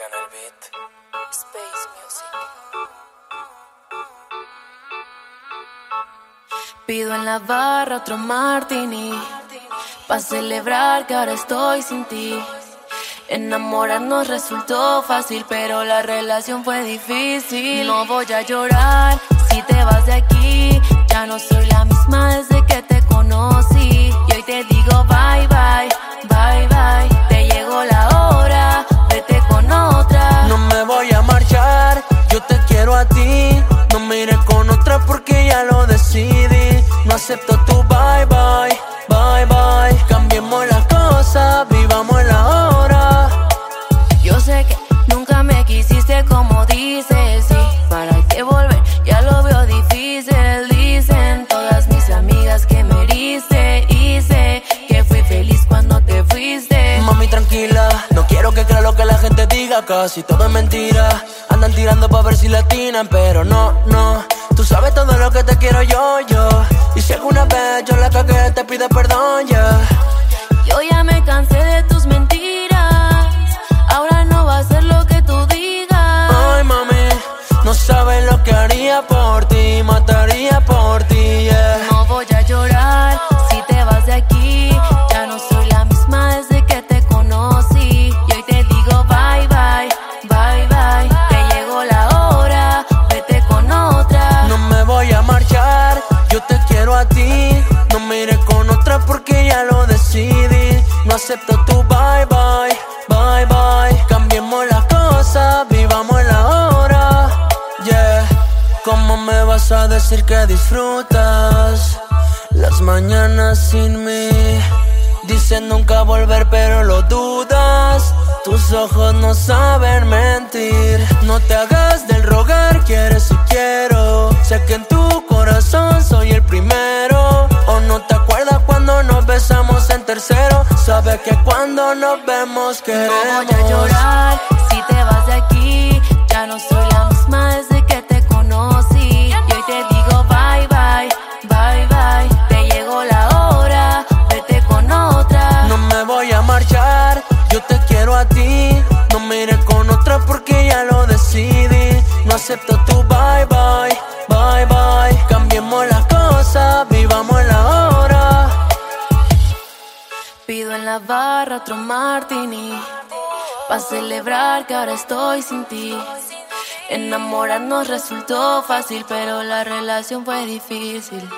el beat. Space Music. Pido en la barra otro martini Pa' celebrar que ahora estoy sin ti Enamorarnos resultó fácil Pero la relación fue difícil No voy a llorar si te vas de aquí Ya no soy No me iré con otra porque ya lo decidí. No acepto tu bye bye, bye bye. Cambiemos las cosas, vivamos la hora. Yo sé que nunca me quisiste como dices Mami tranquila, no quiero que crea lo que la gente diga Casi todo es mentira. Andan tirando pa' ver si la atinan Pero no, no. Tú sabes todo lo que te quiero yo, yo. Y si alguna vez yo la cagué te pido perdón, ya. Yo ya me cansé de tus mentiras. Ahora no va a ser lo que tú digas. Ay mami, no sabes lo que haría por ti porque ya lo decidí. No acepto tu bye bye, bye bye. Cambiemos las cosas, vivamos la hora. Yeah, ¿cómo me vas a decir que disfrutas las mañanas sin mí? Dicen nunca volver, pero lo dudas. Tus ojos no saben mentir. No te hagas del rogar, quieres si quiero. Sé que en tu corazón soy el primero. Besamos en tercero. Sabes que cuando nos vemos No queremos. voy a llorar si te vas de aquí. Ya no soy la misma desde que te conocí. Y hoy te digo bye bye, bye bye. Te llegó la hora, vete con otra. No me voy a marchar, yo te quiero a ti. No me iré con otra porque ya lo decidí. No acepto tu bye bye. Pido en la barra otro martini Pa' celebrar que ahora estoy sin ti. Enamorarnos resultó fácil Pero la relación fue difícil